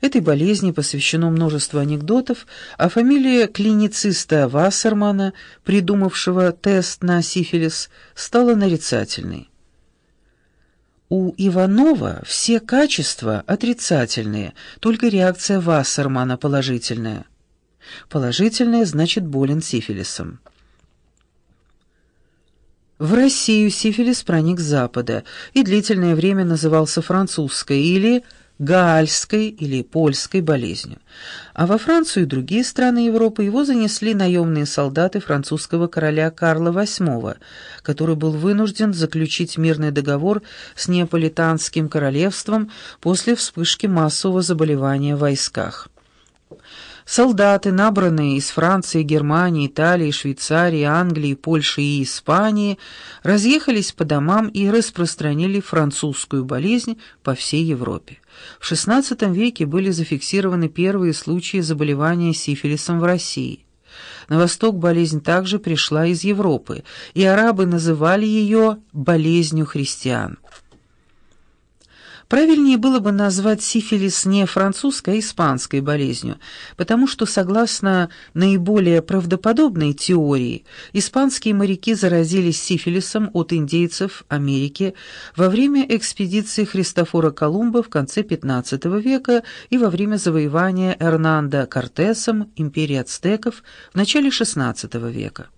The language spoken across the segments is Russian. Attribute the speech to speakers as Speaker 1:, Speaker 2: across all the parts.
Speaker 1: Этой болезни посвящено множество анекдотов, а фамилия клинициста Вассермана, придумавшего тест на сифилис, стала нарицательной. У Иванова все качества отрицательные, только реакция Вассермана положительная. Положительная значит болен сифилисом. В Россию сифилис проник с Запада и длительное время назывался французской или гаальской или польской болезнью. А во Францию и другие страны Европы его занесли наемные солдаты французского короля Карла VIII, который был вынужден заключить мирный договор с Неаполитанским королевством после вспышки массового заболевания в войсках. Солдаты, набранные из Франции, Германии, Италии, Швейцарии, Англии, Польши и Испании, разъехались по домам и распространили французскую болезнь по всей Европе. В XVI веке были зафиксированы первые случаи заболевания сифилисом в России. На восток болезнь также пришла из Европы, и арабы называли ее «болезнью христиан». Правильнее было бы назвать сифилис не французской, а испанской болезнью, потому что, согласно наиболее правдоподобной теории, испанские моряки заразились сифилисом от индейцев Америки во время экспедиции Христофора Колумба в конце XV века и во время завоевания Эрнандо Кортесом империи ацтеков в начале XVI века.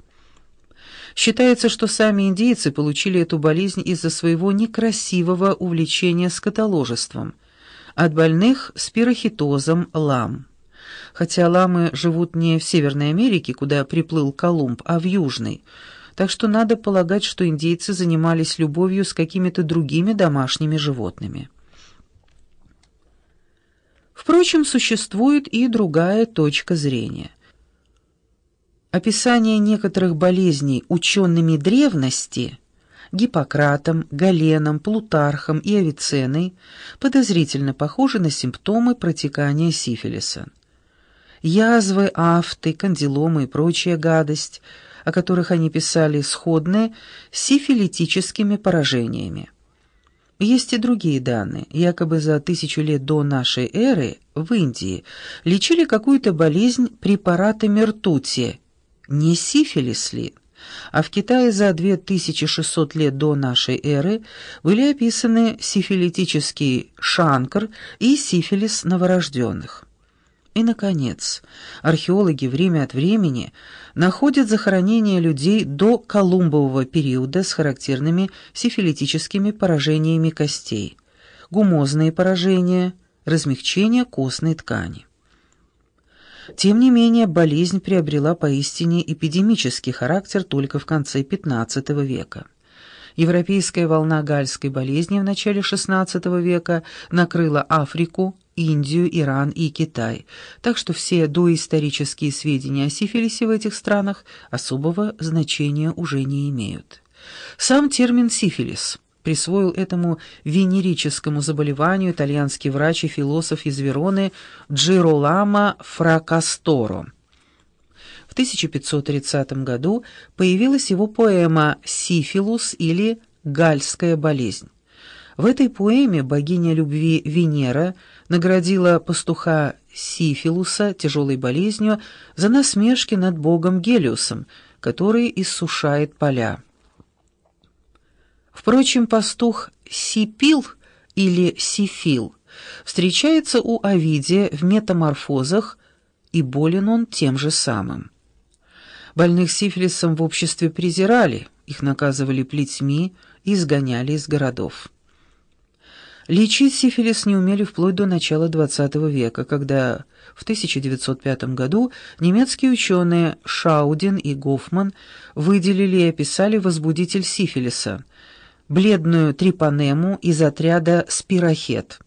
Speaker 1: Считается, что сами индейцы получили эту болезнь из-за своего некрасивого увлечения скотоложеством. От больных с пирохитозом лам. Хотя ламы живут не в Северной Америке, куда приплыл Колумб, а в Южной, так что надо полагать, что индейцы занимались любовью с какими-то другими домашними животными. Впрочем, существует и другая точка зрения. Описание некоторых болезней учеными древности Гиппократом, Галеном, Плутархом и Авиценной подозрительно похожи на симптомы протекания сифилиса. Язвы, афты, кандиломы и прочая гадость, о которых они писали, сходны с сифилитическими поражениями. Есть и другие данные. Якобы за тысячу лет до нашей эры в Индии лечили какую-то болезнь препаратами ртути – не сифилис ли? А в Китае за 2600 лет до нашей эры были описаны сифилитический шанкр и сифилис новорожденных. И, наконец, археологи время от времени находят захоронения людей до Колумбового периода с характерными сифилитическими поражениями костей, гумозные поражения, размягчение костной ткани. Тем не менее, болезнь приобрела поистине эпидемический характер только в конце XV века. Европейская волна гальской болезни в начале XVI века накрыла Африку, Индию, Иран и Китай, так что все доисторические сведения о сифилисе в этих странах особого значения уже не имеют. Сам термин «сифилис» присвоил этому венерическому заболеванию итальянский врач и философ из Вероны Джиролама Фракасторо. В 1530 году появилась его поэма «Сифилус» или «Гальская болезнь». В этой поэме богиня любви Венера наградила пастуха Сифилуса тяжелой болезнью за насмешки над богом Гелиусом, который иссушает поля. Впрочем, пастух Сипил или Сифил встречается у Овидия в метаморфозах, и болен он тем же самым. Больных сифилисом в обществе презирали, их наказывали плетьми и изгоняли из городов. Лечить сифилис не умели вплоть до начала XX века, когда в 1905 году немецкие ученые Шаудин и Гофман выделили и описали возбудитель сифилиса – бледную трипанему из отряда «Спирохет».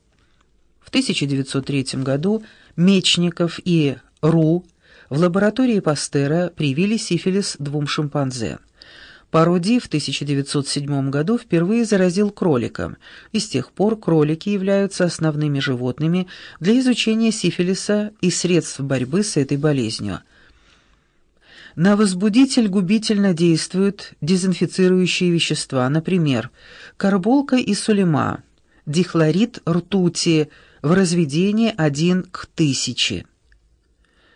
Speaker 1: В 1903 году Мечников и Ру в лаборатории Пастера привили сифилис двум шимпанзе. Пароди в 1907 году впервые заразил кролика, и с тех пор кролики являются основными животными для изучения сифилиса и средств борьбы с этой болезнью – на возбудитель губительно действуют дезинфицирующие вещества, например, карболка и сулема, дихлорид ртути, в разведении один к тысяче.